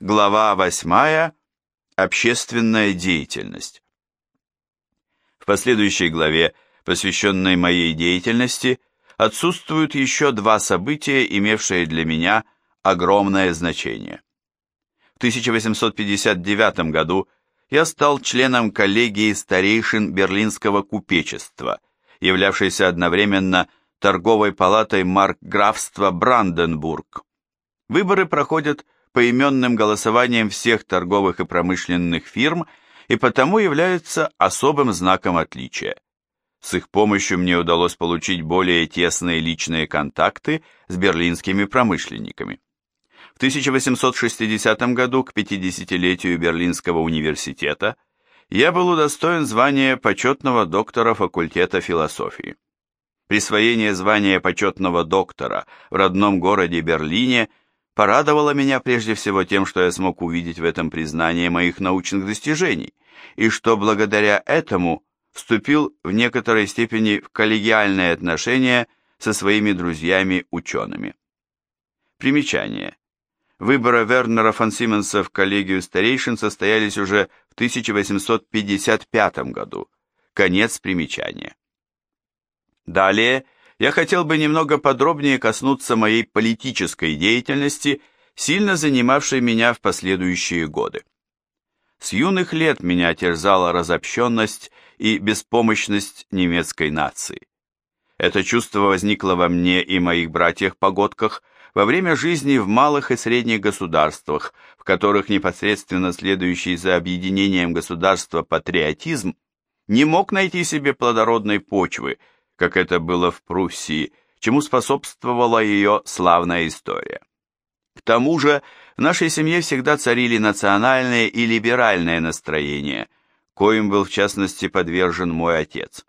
Глава 8. Общественная деятельность. В последующей главе, посвященной моей деятельности, отсутствуют еще два события, имевшие для меня огромное значение. В 1859 году я стал членом коллегии старейшин Берлинского купечества, являвшейся одновременно торговой палатой маркграфства Бранденбург. Выборы проходят поименным голосованием всех торговых и промышленных фирм и потому являются особым знаком отличия. С их помощью мне удалось получить более тесные личные контакты с берлинскими промышленниками. В 1860 году, к 50-летию Берлинского университета, я был удостоен звания почетного доктора факультета философии. Присвоение звания почетного доктора в родном городе Берлине порадовало меня прежде всего тем, что я смог увидеть в этом признание моих научных достижений, и что благодаря этому вступил в некоторой степени в коллегиальные отношения со своими друзьями-учеными. Примечание. Выборы Вернера фон Сименса в коллегию старейшин состоялись уже в 1855 году. Конец примечания. Далее я хотел бы немного подробнее коснуться моей политической деятельности, сильно занимавшей меня в последующие годы. С юных лет меня терзала разобщенность и беспомощность немецкой нации. Это чувство возникло во мне и моих братьях-погодках во время жизни в малых и средних государствах, в которых непосредственно следующий за объединением государства патриотизм не мог найти себе плодородной почвы, как это было в Пруссии, чему способствовала ее славная история. К тому же в нашей семье всегда царили национальные и либеральные настроения, коим был в частности подвержен мой отец.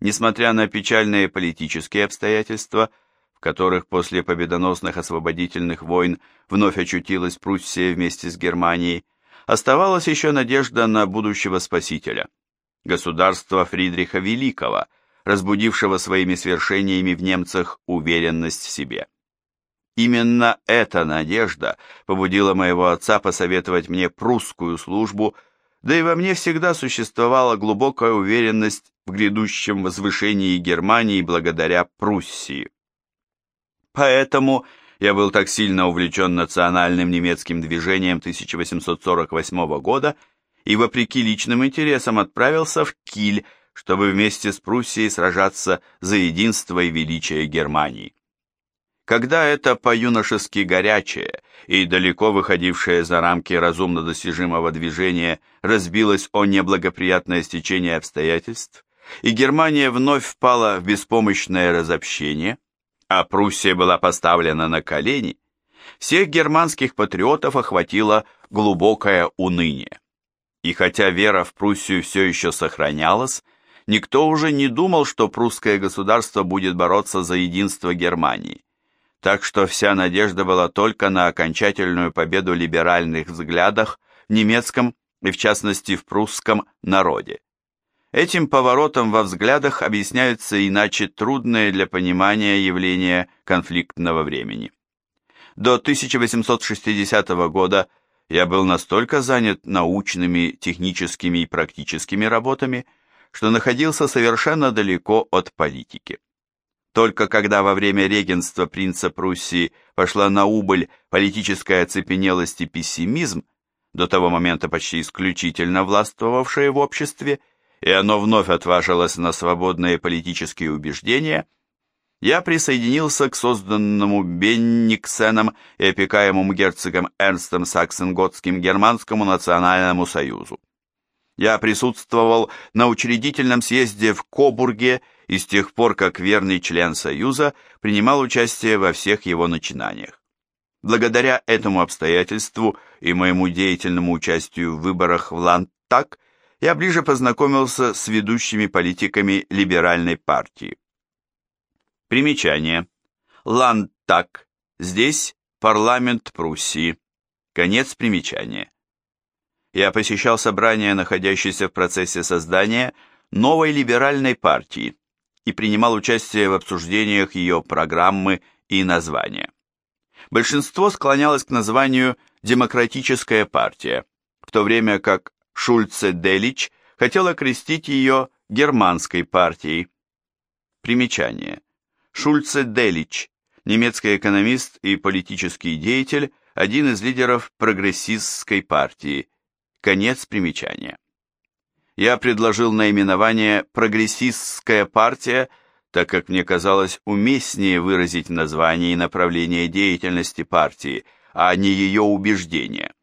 Несмотря на печальные политические обстоятельства, в которых после победоносных освободительных войн вновь очутилась Пруссия вместе с Германией, оставалась еще надежда на будущего спасителя, государство Фридриха Великого, разбудившего своими свершениями в немцах уверенность в себе. Именно эта надежда побудила моего отца посоветовать мне прусскую службу да и во мне всегда существовала глубокая уверенность в грядущем возвышении Германии благодаря Пруссии. Поэтому я был так сильно увлечен национальным немецким движением 1848 года и, вопреки личным интересам, отправился в Киль, чтобы вместе с Пруссией сражаться за единство и величие Германии. Когда это по-юношески горячее и далеко выходившее за рамки разумно достижимого движения разбилось о неблагоприятное стечение обстоятельств, и Германия вновь впала в беспомощное разобщение, а Пруссия была поставлена на колени, всех германских патриотов охватило глубокое уныние. И хотя вера в Пруссию все еще сохранялась, никто уже не думал, что прусское государство будет бороться за единство Германии так что вся надежда была только на окончательную победу либеральных взглядах в немецком и в частности в прусском народе. Этим поворотом во взглядах объясняются иначе трудные для понимания явления конфликтного времени. До 1860 года я был настолько занят научными, техническими и практическими работами, что находился совершенно далеко от политики. Только когда во время регенства принца Пруссии пошла на убыль политическая оцепенелость и пессимизм, до того момента почти исключительно властвовавшее в обществе, и оно вновь отважилось на свободные политические убеждения, я присоединился к созданному Бенниксеном и опекаемому герцогом Эрнстом Саксен-Готским Германскому национальному союзу. Я присутствовал на учредительном съезде в Кобурге и с тех пор, как верный член Союза, принимал участие во всех его начинаниях. Благодаря этому обстоятельству и моему деятельному участию в выборах в Ландтаг, я ближе познакомился с ведущими политиками либеральной партии. Примечание. Ландтаг. Здесь парламент Пруссии. Конец примечания. Я посещал собрания, находящиеся в процессе создания новой либеральной партии, и принимал участие в обсуждениях ее программы и названия. Большинство склонялось к названию «Демократическая партия», в то время как Шульце-Делич хотел окрестить ее германской партией. Примечание. Шульце-Делич, немецкий экономист и политический деятель, один из лидеров прогрессистской партии. Конец примечания. Я предложил наименование «Прогрессистская партия», так как мне казалось уместнее выразить название и направление деятельности партии, а не ее убеждения.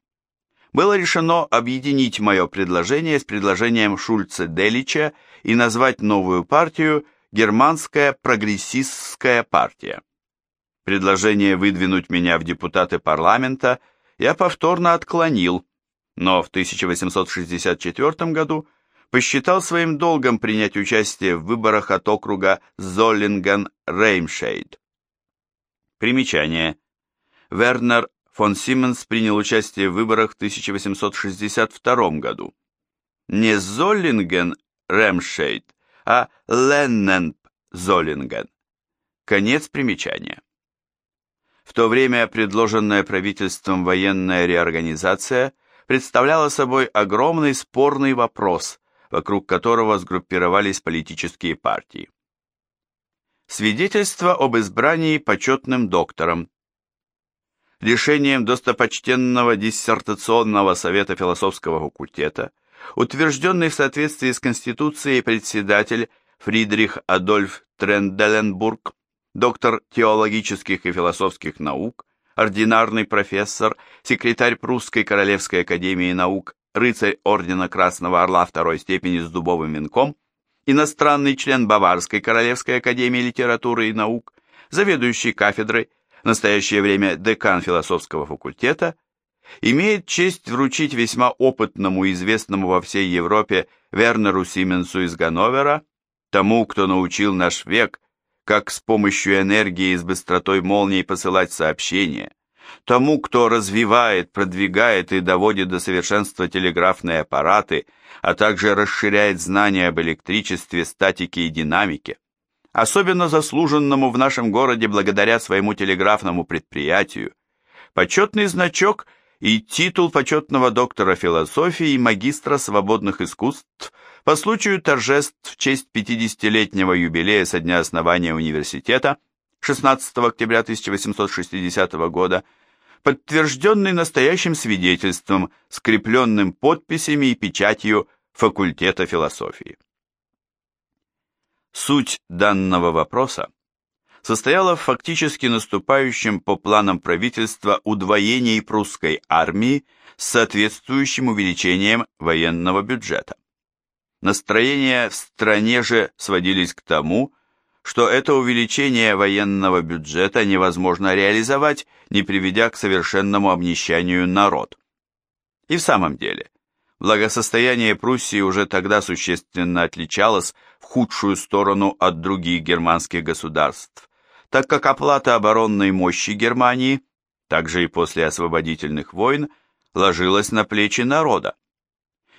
Было решено объединить мое предложение с предложением Шульца-Делича и назвать новую партию «Германская прогрессистская партия». Предложение выдвинуть меня в депутаты парламента я повторно отклонил, но в 1864 году посчитал своим долгом принять участие в выборах от округа Золинген-Ремшейд. Примечание. Вернер фон Сименс принял участие в выборах в 1862 году. Не Золинген-Ремшейд, а Леннеп-Золинген. Конец примечания. В то время предложенная правительством военная реорганизация представляла собой огромный спорный вопрос, вокруг которого сгруппировались политические партии. Свидетельство об избрании почетным доктором. Решением достопочтенного диссертационного совета философского факультета, утвержденный в соответствии с Конституцией председатель Фридрих Адольф Тренделенбург, доктор теологических и философских наук, ординарный профессор, секретарь Прусской Королевской Академии Наук, рыцарь Ордена Красного Орла второй степени с дубовым венком, иностранный член Баварской Королевской Академии Литературы и Наук, заведующий кафедрой, в настоящее время декан философского факультета, имеет честь вручить весьма опытному и известному во всей Европе Вернеру Сименсу из Ганновера, тому, кто научил наш век как с помощью энергии с быстротой молнии посылать сообщения, тому, кто развивает, продвигает и доводит до совершенства телеграфные аппараты, а также расширяет знания об электричестве, статике и динамике, особенно заслуженному в нашем городе благодаря своему телеграфному предприятию, почетный значок и титул почетного доктора философии и магистра свободных искусств по случаю торжеств в честь 50-летнего юбилея со дня основания университета 16 октября 1860 года, подтвержденный настоящим свидетельством, скрепленным подписями и печатью факультета философии. Суть данного вопроса состояла в фактически наступающем по планам правительства удвоении прусской армии с соответствующим увеличением военного бюджета. Настроения в стране же сводились к тому, что это увеличение военного бюджета невозможно реализовать, не приведя к совершенному обнищанию народ. И в самом деле, благосостояние Пруссии уже тогда существенно отличалось в худшую сторону от других германских государств, так как оплата оборонной мощи Германии, также и после освободительных войн, ложилась на плечи народа.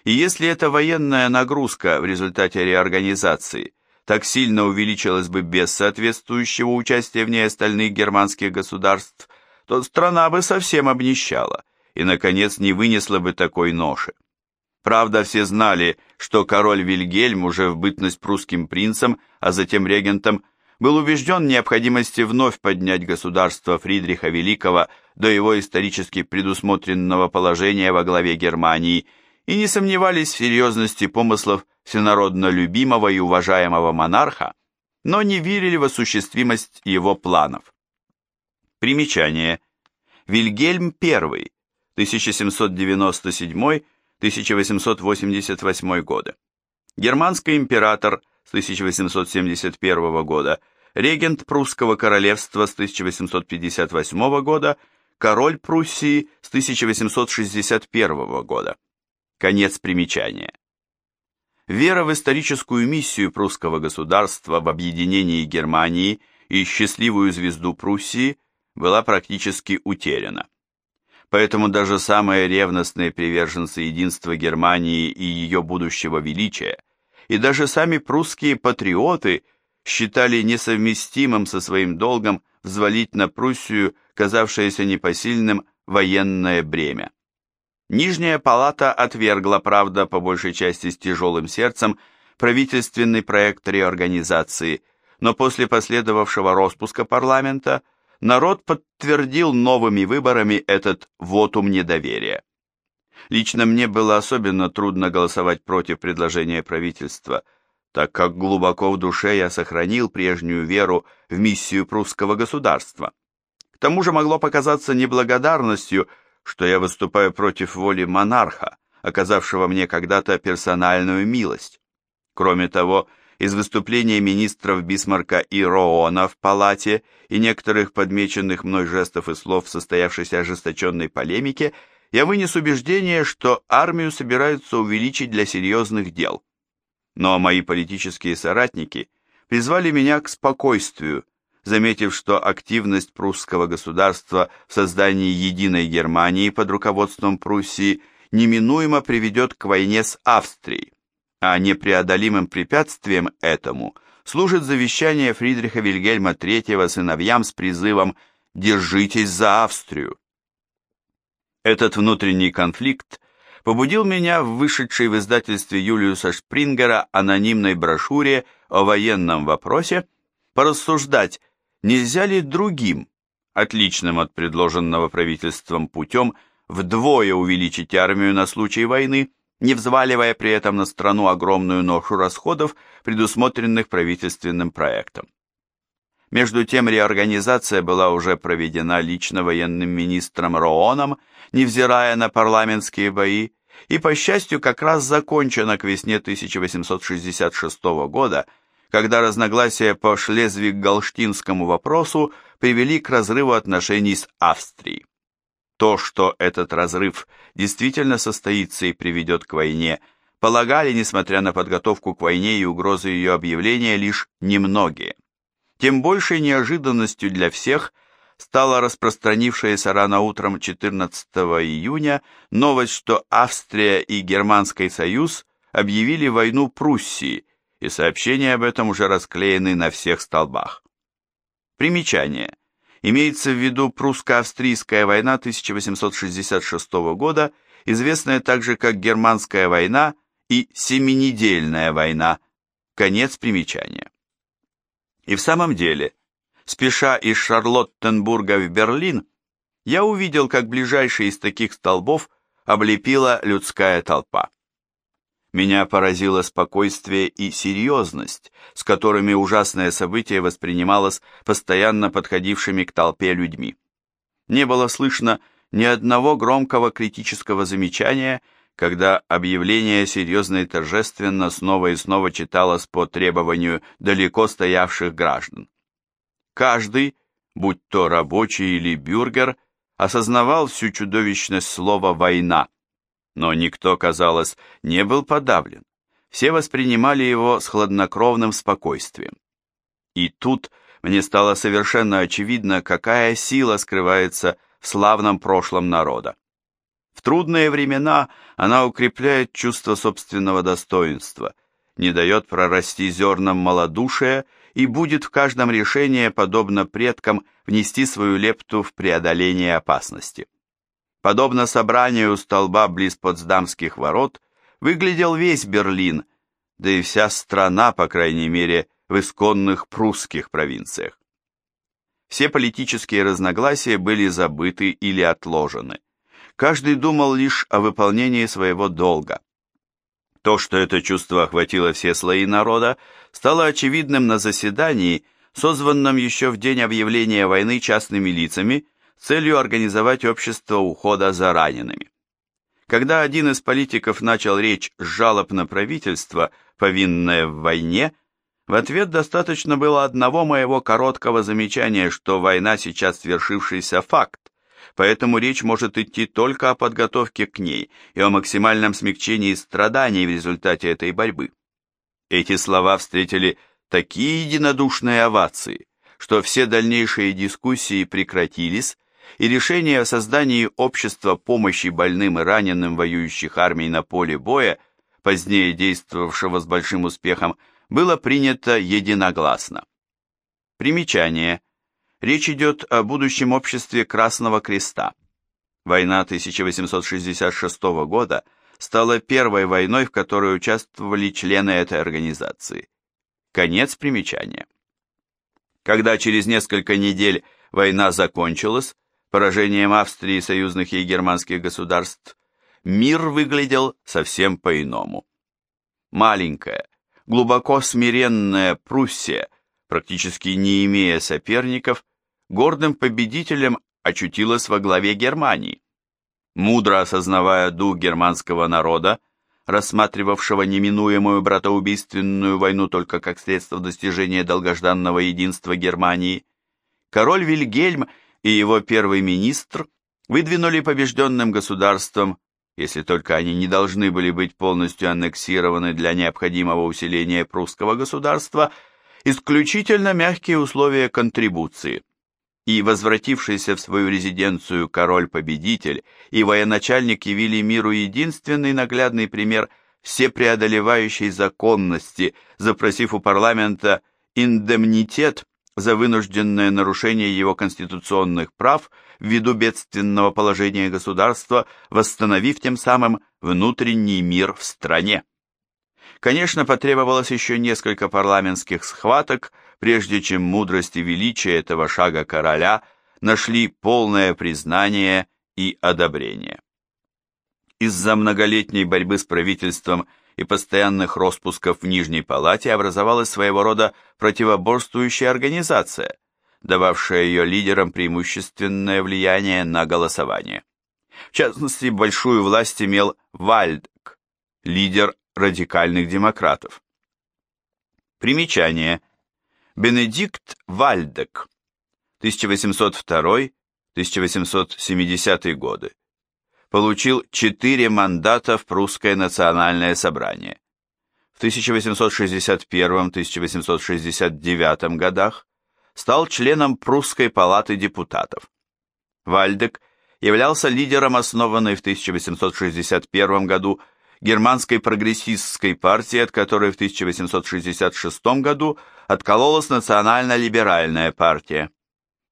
И если эта военная нагрузка в результате реорганизации так сильно увеличилась бы без соответствующего участия в ней остальных германских государств, то страна бы совсем обнищала и, наконец, не вынесла бы такой ноши. Правда, все знали, что король Вильгельм уже в бытность прусским принцем, а затем регентом, был убежден в необходимости вновь поднять государство Фридриха Великого до его исторически предусмотренного положения во главе Германии – и не сомневались в серьезности помыслов всенародно любимого и уважаемого монарха, но не верили в осуществимость его планов. Примечание. Вильгельм I, 1797-1888 годы. Германский император с 1871 года, регент прусского королевства с 1858 года, король Пруссии с 1861 года. Конец примечания. Вера в историческую миссию прусского государства в объединении Германии и счастливую звезду Пруссии была практически утеряна. Поэтому даже самые ревностные приверженцы единства Германии и ее будущего величия, и даже сами прусские патриоты считали несовместимым со своим долгом взвалить на Пруссию казавшееся непосильным военное бремя. Нижняя палата отвергла, правда, по большей части с тяжелым сердцем, правительственный проект реорганизации, но после последовавшего распуска парламента народ подтвердил новыми выборами этот вотум недоверия. Лично мне было особенно трудно голосовать против предложения правительства, так как глубоко в душе я сохранил прежнюю веру в миссию прусского государства. К тому же могло показаться неблагодарностью, что я выступаю против воли монарха, оказавшего мне когда-то персональную милость. Кроме того, из выступления министров Бисмарка и Роона в палате и некоторых подмеченных мной жестов и слов в состоявшейся ожесточенной полемике я вынес убеждение, что армию собираются увеличить для серьезных дел. Но мои политические соратники призвали меня к спокойствию, заметив, что активность прусского государства в создании единой Германии под руководством Пруссии неминуемо приведет к войне с Австрией, а непреодолимым препятствием этому служит завещание Фридриха Вильгельма III сыновьям с призывом «Держитесь за Австрию». Этот внутренний конфликт побудил меня в вышедшей в издательстве Юлиуса Шпрингера анонимной брошюре о военном вопросе порассуждать, нельзя ли другим, отличным от предложенного правительством путем, вдвое увеличить армию на случай войны, не взваливая при этом на страну огромную ношу расходов, предусмотренных правительственным проектом. Между тем реорганизация была уже проведена лично военным министром Рооном, невзирая на парламентские бои, и, по счастью, как раз закончена к весне 1866 года, когда разногласия по шлезвиг-галштинскому вопросу привели к разрыву отношений с Австрией. То, что этот разрыв действительно состоится и приведет к войне, полагали, несмотря на подготовку к войне и угрозы ее объявления, лишь немногие. Тем большей неожиданностью для всех стала распространившаяся рано утром 14 июня новость, что Австрия и Германский союз объявили войну Пруссии, и сообщения об этом уже расклеены на всех столбах. Примечание. Имеется в виду прусско-австрийская война 1866 года, известная также как Германская война и Семинедельная война. Конец примечания. И в самом деле, спеша из Шарлоттенбурга в Берлин, я увидел, как ближайший из таких столбов облепила людская толпа. Меня поразило спокойствие и серьезность, с которыми ужасное событие воспринималось постоянно подходившими к толпе людьми. Не было слышно ни одного громкого критического замечания когда объявление серьезно и торжественно снова и снова читалось по требованию далеко стоявших граждан. Каждый, будь то рабочий или бюргер, осознавал всю чудовищность слова «война», но никто, казалось, не был подавлен. Все воспринимали его с хладнокровным спокойствием. И тут мне стало совершенно очевидно, какая сила скрывается в славном прошлом народа. В трудные времена она укрепляет чувство собственного достоинства, не дает прорасти зернам малодушия и будет в каждом решении, подобно предкам, внести свою лепту в преодоление опасности. Подобно собранию столба близ Потсдамских ворот, выглядел весь Берлин, да и вся страна, по крайней мере, в исконных прусских провинциях. Все политические разногласия были забыты или отложены каждый думал лишь о выполнении своего долга. То, что это чувство охватило все слои народа, стало очевидным на заседании, созванном еще в день объявления войны частными лицами целью организовать общество ухода за ранеными. Когда один из политиков начал речь с жалоб на правительство, повинное в войне, в ответ достаточно было одного моего короткого замечания, что война сейчас свершившийся факт, поэтому речь может идти только о подготовке к ней и о максимальном смягчении страданий в результате этой борьбы. Эти слова встретили такие единодушные овации, что все дальнейшие дискуссии прекратились, и решение о создании общества помощи больным и раненым воюющих армий на поле боя, позднее действовавшего с большим успехом, было принято единогласно. Примечание – Речь идет о будущем обществе Красного Креста. Война 1866 года стала первой войной, в которой участвовали члены этой организации. Конец примечания. Когда через несколько недель война закончилась, поражением Австрии союзных ей германских государств, мир выглядел совсем по-иному. Маленькая, глубоко смиренная Пруссия, практически не имея соперников, гордым победителем очутилась во главе Германии. Мудро осознавая дух германского народа, рассматривавшего неминуемую братоубийственную войну только как средство достижения долгожданного единства Германии, король Вильгельм и его первый министр выдвинули побежденным государством, если только они не должны были быть полностью аннексированы для необходимого усиления прусского государства, исключительно мягкие условия контрибуции. И возвратившийся в свою резиденцию король-победитель и военачальник явили миру единственный наглядный пример всепреодолевающей законности, запросив у парламента индемнитет за вынужденное нарушение его конституционных прав ввиду бедственного положения государства, восстановив тем самым внутренний мир в стране. Конечно, потребовалось еще несколько парламентских схваток, прежде чем мудрость и величие этого шага короля нашли полное признание и одобрение. Из-за многолетней борьбы с правительством и постоянных распусков в Нижней Палате образовалась своего рода противоборствующая организация, дававшая ее лидерам преимущественное влияние на голосование. В частности, большую власть имел Вальдек, лидер радикальных демократов. Примечание. Бенедикт Вальдек, 1802-1870 годы получил четыре мандата в Прусское национальное собрание. В 1861-1869 годах стал членом Прусской палаты депутатов. Вальдек являлся лидером основанной в 1861 году германской прогрессистской партии, от которой в 1866 году откололась национально-либеральная партия.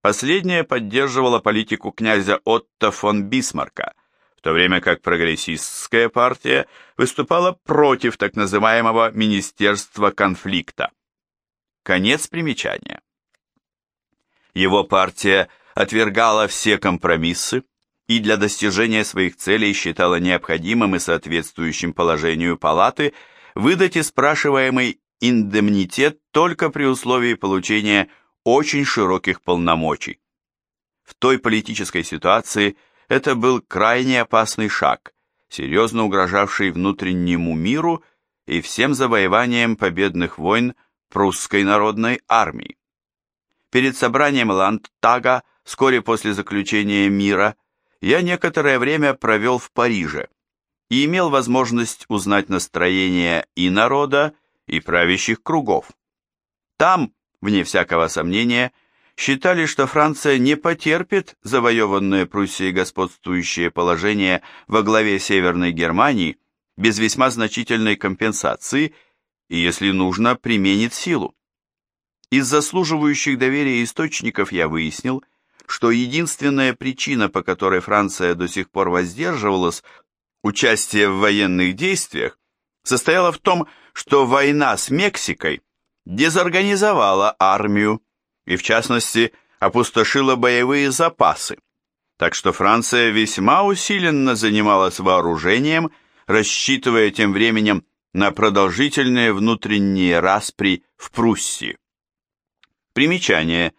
Последняя поддерживала политику князя Отто фон Бисмарка, в то время как прогрессистская партия выступала против так называемого Министерства конфликта. Конец примечания. Его партия отвергала все компромиссы и для достижения своих целей считала необходимым и соответствующим положению палаты выдать и спрашиваемый индемнитет только при условии получения очень широких полномочий. В той политической ситуации – это был крайне опасный шаг, серьезно угрожавший внутреннему миру и всем завоеваниям победных войн прусской народной армии. Перед собранием Ландтага, вскоре после заключения мира, я некоторое время провел в Париже и имел возможность узнать настроение и народа, и правящих кругов. Там, вне всякого сомнения, считали, что Франция не потерпит завоеванное Пруссией господствующее положение во главе Северной Германии без весьма значительной компенсации и, если нужно, применит силу. Из заслуживающих доверия источников я выяснил, что единственная причина, по которой Франция до сих пор воздерживалась участия в военных действиях, состояла в том, что война с Мексикой дезорганизовала армию, и, в частности, опустошила боевые запасы, так что Франция весьма усиленно занималась вооружением, рассчитывая тем временем на продолжительные внутренние распри в Пруссии. Примечание.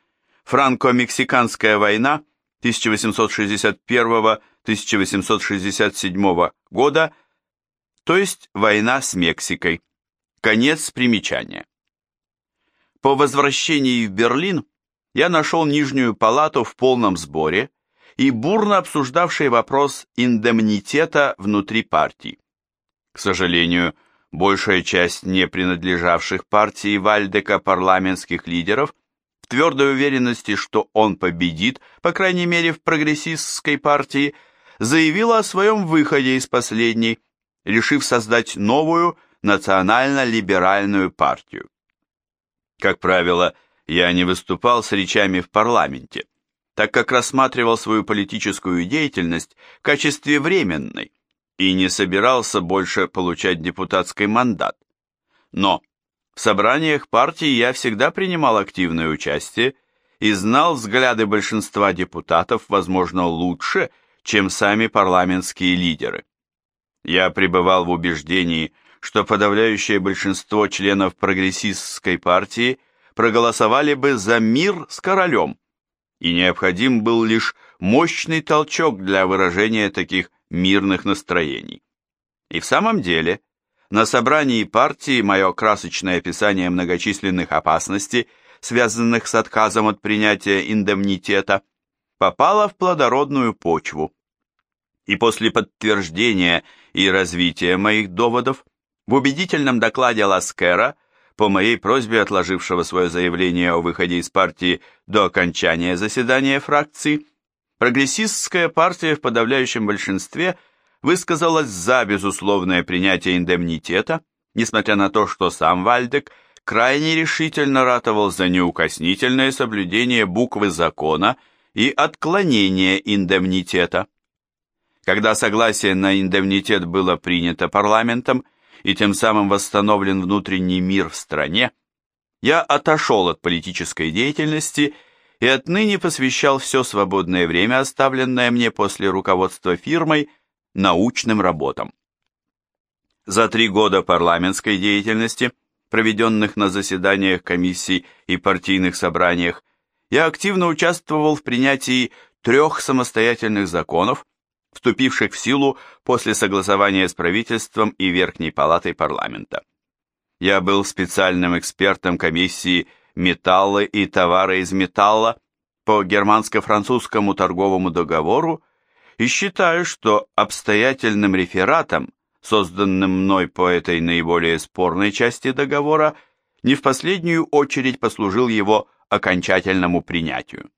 Франко-Мексиканская война 1861-1867 года, то есть война с Мексикой. Конец примечания. По возвращении в Берлин я нашел Нижнюю палату в полном сборе и бурно обсуждавший вопрос индемнитета внутри партии. К сожалению, большая часть не принадлежавших партии Вальдека парламентских лидеров в твердой уверенности, что он победит, по крайней мере в прогрессистской партии, заявила о своем выходе из последней, решив создать новую национально-либеральную партию. Как правило, я не выступал с речами в парламенте, так как рассматривал свою политическую деятельность в качестве временной и не собирался больше получать депутатский мандат. Но в собраниях партии я всегда принимал активное участие и знал взгляды большинства депутатов, возможно, лучше, чем сами парламентские лидеры. Я пребывал в убеждении, что подавляющее большинство членов прогрессистской партии проголосовали бы за мир с королем, и необходим был лишь мощный толчок для выражения таких мирных настроений. И в самом деле, на собрании партии мое красочное описание многочисленных опасностей, связанных с отказом от принятия индемнитета, попало в плодородную почву. И после подтверждения и развития моих доводов, в убедительном докладе Ласкера по моей просьбе отложившего свое заявление о выходе из партии до окончания заседания фракции, прогрессистская партия в подавляющем большинстве высказалась за безусловное принятие индемнитета, несмотря на то, что сам Вальдек крайне решительно ратовал за неукоснительное соблюдение буквы закона и отклонение индемнитета. Когда согласие на индемнитет было принято парламентом, и тем самым восстановлен внутренний мир в стране, я отошел от политической деятельности и отныне посвящал все свободное время, оставленное мне после руководства фирмой, научным работам. За три года парламентской деятельности, проведенных на заседаниях комиссий и партийных собраниях, я активно участвовал в принятии трех самостоятельных законов, вступивших в силу после согласования с правительством и Верхней палатой парламента. Я был специальным экспертом комиссии «Металлы и товары из металла» по германско-французскому торговому договору и считаю, что обстоятельным рефератом, созданным мной по этой наиболее спорной части договора, не в последнюю очередь послужил его окончательному принятию.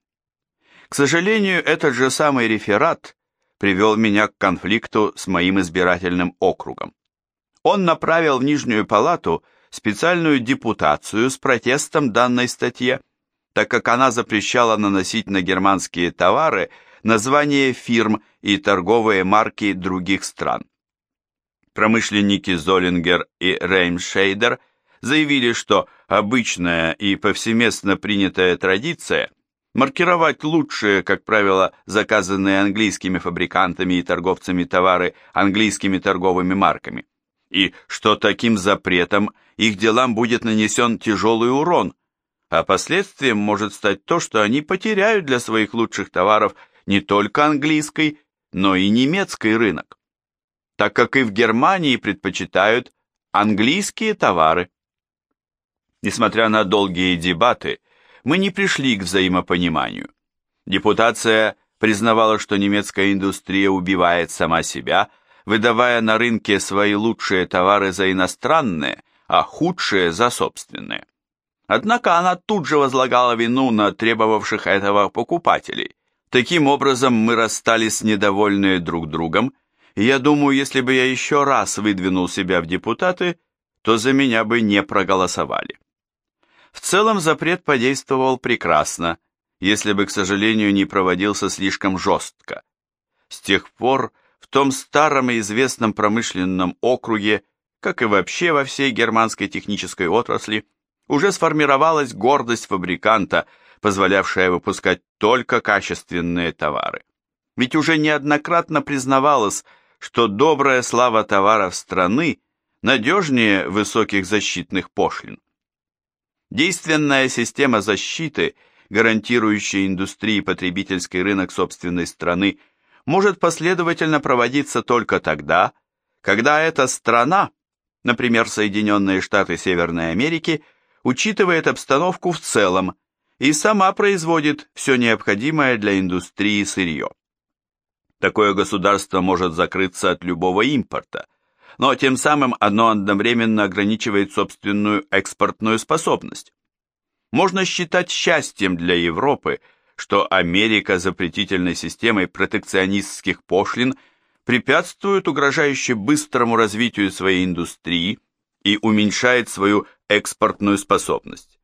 К сожалению, этот же самый реферат привел меня к конфликту с моим избирательным округом. Он направил в Нижнюю палату специальную депутацию с протестом данной статье, так как она запрещала наносить на германские товары названия фирм и торговые марки других стран. Промышленники Золингена и Ремшейда заявили, что обычная и повсеместно принятая традиция – маркировать лучшие, как правило, заказанные английскими фабрикантами и торговцами товары английскими торговыми марками, и что таким запретом их делам будет нанесен тяжелый урон, а последствием может стать то, что они потеряют для своих лучших товаров не только английский, но и немецкий рынок, так как и в Германии предпочитают английские товары. Несмотря на долгие дебаты, мы не пришли к взаимопониманию. Депутация признавала, что немецкая индустрия убивает сама себя, выдавая на рынке свои лучшие товары за иностранные, а худшие за собственные. Однако она тут же возлагала вину на требовавших этого покупателей. Таким образом, мы расстались недовольные друг другом, и я думаю, если бы я еще раз выдвинул себя в депутаты, то за меня бы не проголосовали. В целом запрет подействовал прекрасно, если бы, к сожалению, не проводился слишком жестко. С тех пор в том старом и известном промышленном округе, как и вообще во всей германской технической отрасли, уже сформировалась гордость фабриканта, позволявшая выпускать только качественные товары. Ведь уже неоднократно признавалось, что добрая слава товаров страны надежнее высоких защитных пошлин. Действенная система защиты, гарантирующая индустрии потребительский рынок собственной страны, может последовательно проводиться только тогда, когда эта страна, например, Соединенные Штаты Северной Америки, учитывает обстановку в целом и сама производит все необходимое для индустрии сырье. Такое государство может закрыться от любого импорта, но тем самым оно одновременно ограничивает собственную экспортную способность. Можно считать счастьем для Европы, что Америка запретительной системой протекционистских пошлин препятствует угрожающе быстрому развитию своей индустрии и уменьшает свою экспортную способность.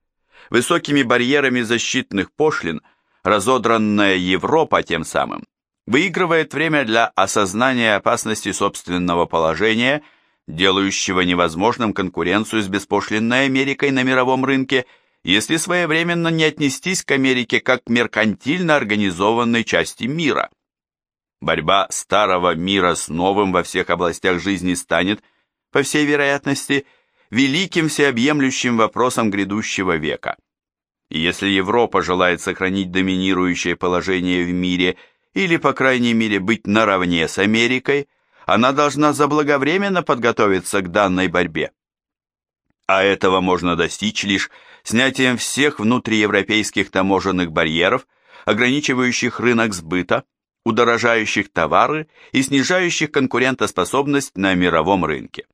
Высокими барьерами защитных пошлин разодранная Европа тем самым выигрывает время для осознания опасности собственного положения, делающего невозможным конкуренцию с беспошлинной Америкой на мировом рынке, если своевременно не отнестись к Америке как к меркантильно организованной части мира. Борьба старого мира с новым во всех областях жизни станет, по всей вероятности, великим всеобъемлющим вопросом грядущего века. И если Европа желает сохранить доминирующее положение в мире или, по крайней мере, быть наравне с Америкой, она должна заблаговременно подготовиться к данной борьбе. А этого можно достичь лишь снятием всех внутриевропейских таможенных барьеров, ограничивающих рынок сбыта, удорожающих товары и снижающих конкурентоспособность на мировом рынке.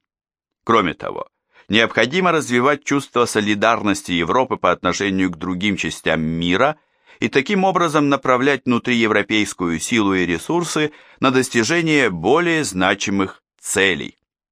Кроме того, необходимо развивать чувство солидарности Европы по отношению к другим частям мира и таким образом направлять внутриевропейскую силу и ресурсы на достижение более значимых целей.